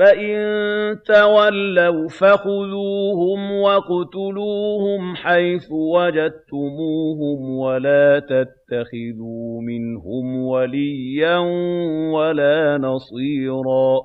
فَإِن تَوَلَّوْا فَخُذُوهُمْ وَاقْتُلُوهُمْ حَيْثُ وَجَدتُّمُوهُمْ وَلَا تَتَّخِذُوا مِنْهُمْ وَلِيًّا وَلَا نَصِيرًا